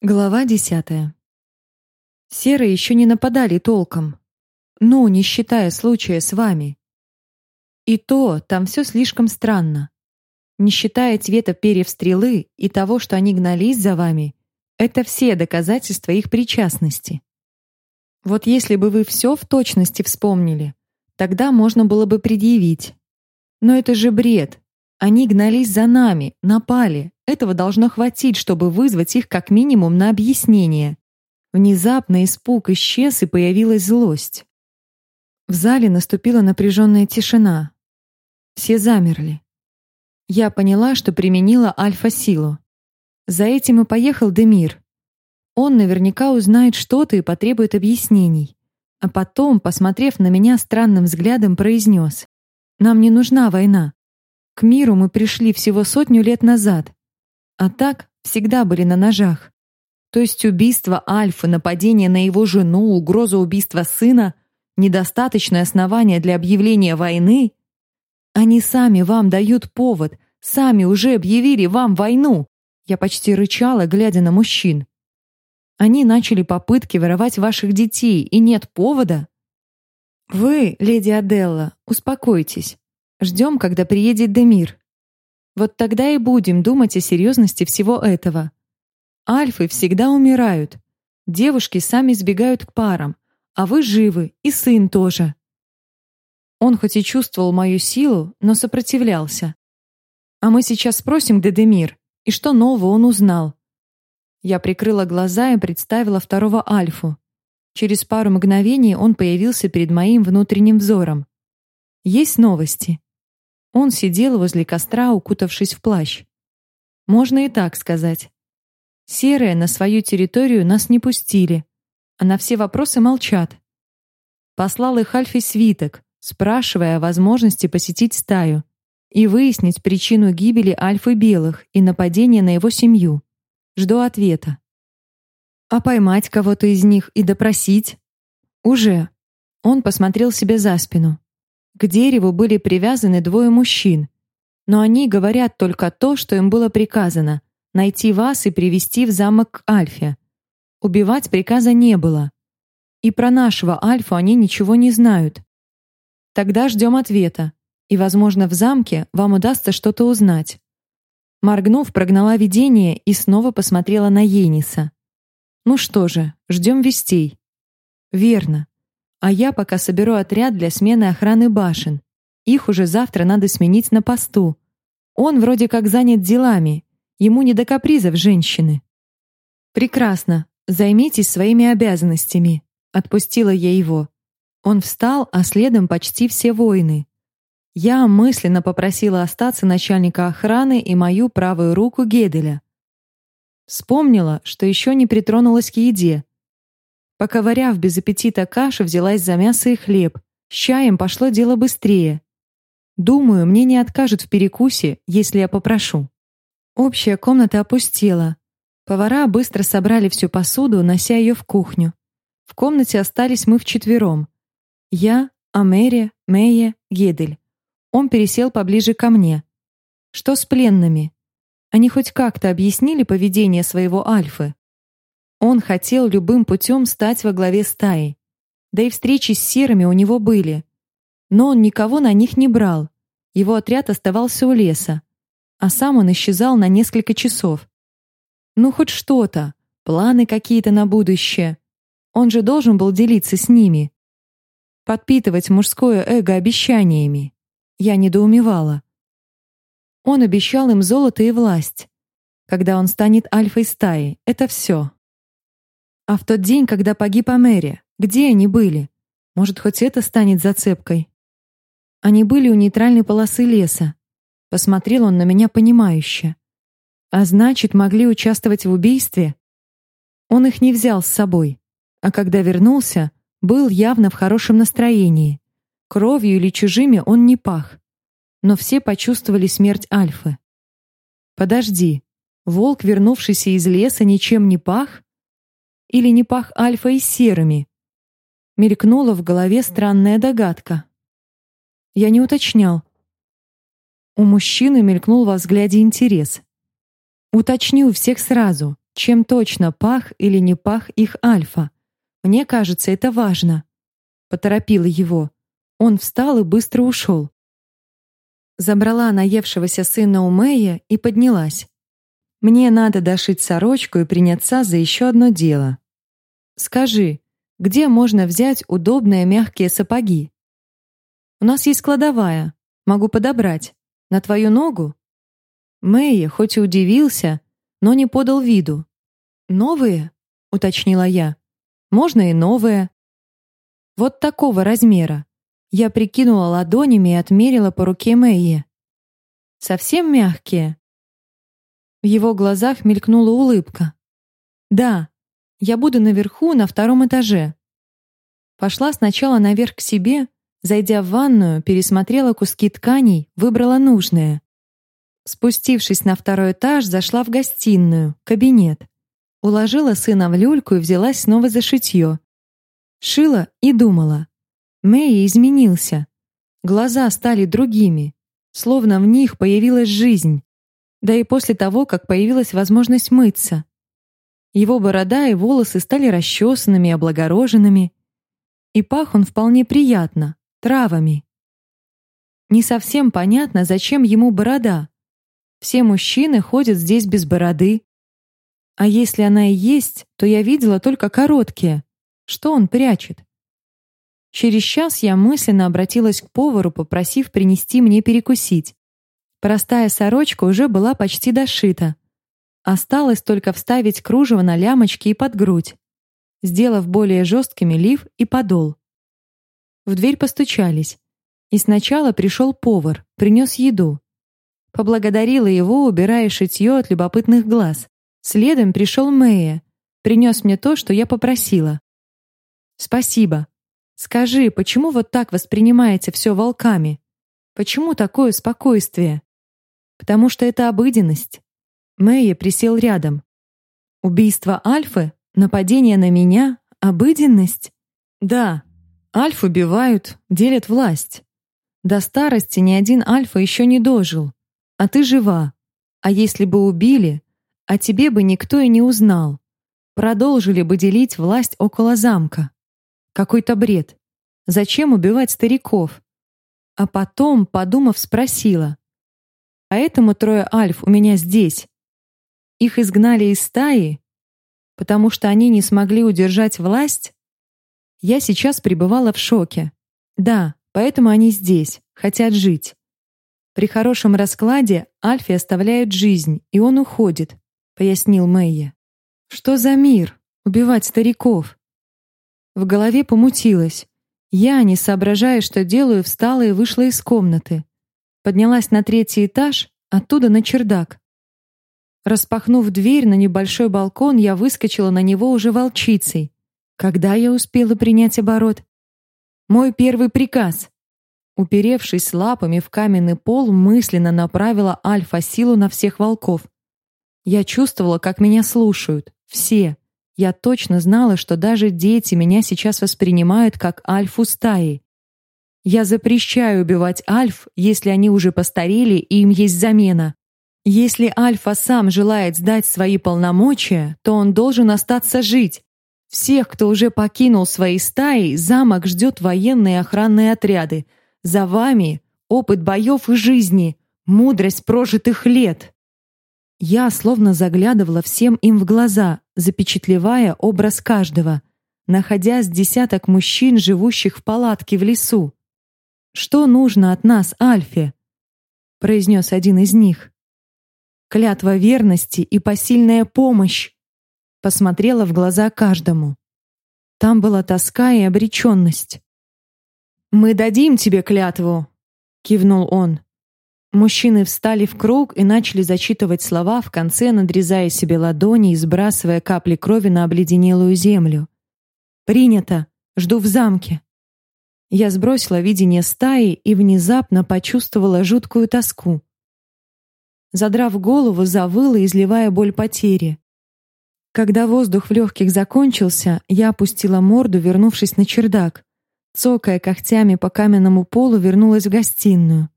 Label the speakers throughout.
Speaker 1: Глава десятая. Серые еще не нападали толком. Ну, не считая случая с вами. И то там все слишком странно. Не считая цвета перьев стрелы и того, что они гнались за вами, это все доказательства их причастности. Вот если бы вы все в точности вспомнили, тогда можно было бы предъявить. Но это же бред. Они гнались за нами, напали, этого должно хватить, чтобы вызвать их как минимум на объяснение. Внезапно испуг исчез и появилась злость. В зале наступила напряженная тишина. Все замерли. Я поняла, что применила альфа-силу. За этим и поехал Демир. Он наверняка узнает что-то и потребует объяснений. А потом, посмотрев на меня странным взглядом, произнес. «Нам не нужна война. К миру мы пришли всего сотню лет назад. А так всегда были на ножах. То есть убийство Альфы, нападение на его жену, угроза убийства сына — недостаточное основание для объявления войны? Они сами вам дают повод, сами уже объявили вам войну. Я почти рычала, глядя на мужчин. Они начали попытки воровать ваших детей, и нет повода. Вы, леди Аделла, успокойтесь. Ждем, когда приедет Демир. Вот тогда и будем думать о серьезности всего этого. Альфы всегда умирают. Девушки сами сбегают к парам, а вы живы, и сын тоже. Он хоть и чувствовал мою силу, но сопротивлялся. А мы сейчас спросим Дедемир, и что нового он узнал. Я прикрыла глаза и представила второго Альфу. Через пару мгновений он появился перед моим внутренним взором. Есть новости. Он сидел возле костра, укутавшись в плащ. Можно и так сказать. Серые на свою территорию нас не пустили, а на все вопросы молчат. Послал их Альфи свиток, спрашивая о возможности посетить стаю и выяснить причину гибели Альфы Белых и нападения на его семью. Жду ответа. А поймать кого-то из них и допросить? Уже. Он посмотрел себе за спину. К дереву были привязаны двое мужчин, но они говорят только то, что им было приказано — найти вас и привести в замок к Альфе. Убивать приказа не было. И про нашего Альфу они ничего не знают. Тогда ждем ответа, и, возможно, в замке вам удастся что-то узнать. Моргнув, прогнала видение и снова посмотрела на Ениса. Ну что же, ждем вестей. Верно. А я пока соберу отряд для смены охраны башен. Их уже завтра надо сменить на посту. Он вроде как занят делами. Ему не до капризов женщины. Прекрасно. Займитесь своими обязанностями, отпустила я его. Он встал, а следом почти все воины. Я мысленно попросила остаться начальника охраны и мою правую руку Геделя. Вспомнила, что еще не притронулась к еде, Поковыряв без аппетита кашу, взялась за мясо и хлеб. С чаем пошло дело быстрее. Думаю, мне не откажут в перекусе, если я попрошу. Общая комната опустела. Повара быстро собрали всю посуду, унося ее в кухню. В комнате остались мы вчетвером. Я, Америя, Мэя, Гедель. Он пересел поближе ко мне. Что с пленными? Они хоть как-то объяснили поведение своего Альфы? Он хотел любым путем стать во главе стаи. Да и встречи с серыми у него были. Но он никого на них не брал. Его отряд оставался у леса, а сам он исчезал на несколько часов. Ну хоть что-то, планы какие-то на будущее. Он же должен был делиться с ними. Подпитывать мужское эго обещаниями. Я недоумевала. Он обещал им золото и власть. Когда он станет альфой стаи, это все. А в тот день, когда погиб Амери, где они были? Может, хоть это станет зацепкой? Они были у нейтральной полосы леса. Посмотрел он на меня понимающе. А значит, могли участвовать в убийстве? Он их не взял с собой. А когда вернулся, был явно в хорошем настроении. Кровью или чужими он не пах. Но все почувствовали смерть Альфы. Подожди. Волк, вернувшийся из леса, ничем не пах? Или не пах альфа и серыми? Мелькнула в голове странная догадка. Я не уточнял. У мужчины мелькнул во взгляде интерес. «Уточню всех сразу. чем точно пах или не пах их альфа. Мне кажется, это важно. Поторопила его. Он встал и быстро ушел. Забрала наевшегося сына у Мэя и поднялась. Мне надо дошить сорочку и приняться за еще одно дело. Скажи, где можно взять удобные мягкие сапоги? У нас есть кладовая. Могу подобрать. На твою ногу? Мэй, хоть и удивился, но не подал виду. Новые? уточнила я. Можно и новые. Вот такого размера. Я прикинула ладонями и отмерила по руке Мэйи. Совсем мягкие. В его глазах мелькнула улыбка. Да, я буду наверху на втором этаже. Пошла сначала наверх к себе, зайдя в ванную, пересмотрела куски тканей, выбрала нужное. Спустившись на второй этаж, зашла в гостиную, кабинет. Уложила сына в люльку и взялась снова за шитье. Шила и думала. Мэй изменился. Глаза стали другими, словно в них появилась жизнь. Да и после того, как появилась возможность мыться. Его борода и волосы стали расчесанными и облагороженными. И пах он вполне приятно, травами. Не совсем понятно, зачем ему борода. Все мужчины ходят здесь без бороды. А если она и есть, то я видела только короткие. Что он прячет? Через час я мысленно обратилась к повару, попросив принести мне перекусить. Простая сорочка уже была почти дошита. Осталось только вставить кружево на лямочки и под грудь, сделав более жесткими лиф и подол. В дверь постучались. И сначала пришел повар, принес еду. Поблагодарила его, убирая шитье от любопытных глаз. Следом пришел Мэя, принес мне то, что я попросила. Спасибо. Скажи, почему вот так воспринимаете все волками? Почему такое спокойствие? Потому что это обыденность. Мэя присел рядом. Убийство Альфы, нападение на меня, обыденность? Да. Альф убивают, делят власть. До старости ни один Альфа еще не дожил. А ты жива. А если бы убили, о тебе бы никто и не узнал. Продолжили бы делить власть около замка. Какой-то бред. Зачем убивать стариков? А потом, подумав, спросила: "Поэтому трое альф у меня здесь. Их изгнали из стаи, потому что они не смогли удержать власть?" Я сейчас пребывала в шоке. Да, поэтому они здесь, хотят жить. При хорошем раскладе Альфе оставляют жизнь, и он уходит, пояснил Мэйя. Что за мир? Убивать стариков? В голове помутилось. Я, не соображая, что делаю, встала и вышла из комнаты. Поднялась на третий этаж, оттуда на чердак. Распахнув дверь на небольшой балкон, я выскочила на него уже волчицей. Когда я успела принять оборот? Мой первый приказ Уперевшись лапами в каменный пол, мысленно направила альфа-силу на всех волков. Я чувствовала, как меня слушают. Все. Я точно знала, что даже дети меня сейчас воспринимают как альфу стаи. Я запрещаю убивать альф, если они уже постарели и им есть замена. Если альфа сам желает сдать свои полномочия, то он должен остаться жить. Всех, кто уже покинул свои стаи, замок ждет военные охранные отряды — за вами опыт боев и жизни, мудрость прожитых лет. Я словно заглядывала всем им в глаза, запечатлевая образ каждого, находя с десяток мужчин, живущих в палатке в лесу. Что нужно от нас, Альфе? произнес один из них. Клятва верности и посильная помощь. Посмотрела в глаза каждому. Там была тоска и обреченность. Мы дадим тебе клятву, кивнул он. Мужчины встали в круг и начали зачитывать слова, в конце надрезая себе ладони и сбрасывая капли крови на обледенелую землю. Принято. Жду в замке. Я сбросила видение стаи и внезапно почувствовала жуткую тоску. Задрав голову, завыла, изливая боль потери. Когда воздух в легких закончился, я опустила морду, вернувшись на чердак цокая когтями по каменному полу, вернулась в гостиную.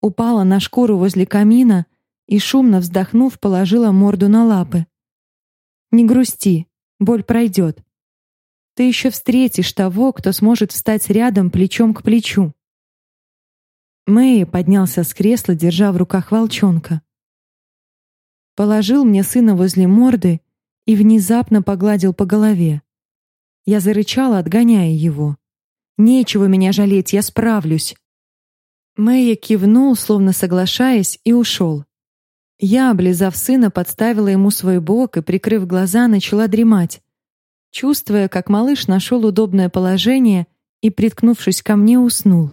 Speaker 1: Упала на шкуру возле камина и шумно вздохнув, положила морду на лапы. Не грусти, боль пройдет. Ты еще встретишь того, кто сможет встать рядом плечом к плечу. Мэй поднялся с кресла, держа в руках волчонка. Положил мне сына возле морды и внезапно погладил по голове. Я зарычала, отгоняя его. Нечего меня жалеть, я справлюсь. Мэйя кивнул, словно соглашаясь, и ушел. Я, облизав сына, подставила ему свой бок и, прикрыв глаза, начала дремать, чувствуя, как малыш нашел удобное положение и, приткнувшись ко мне, уснул.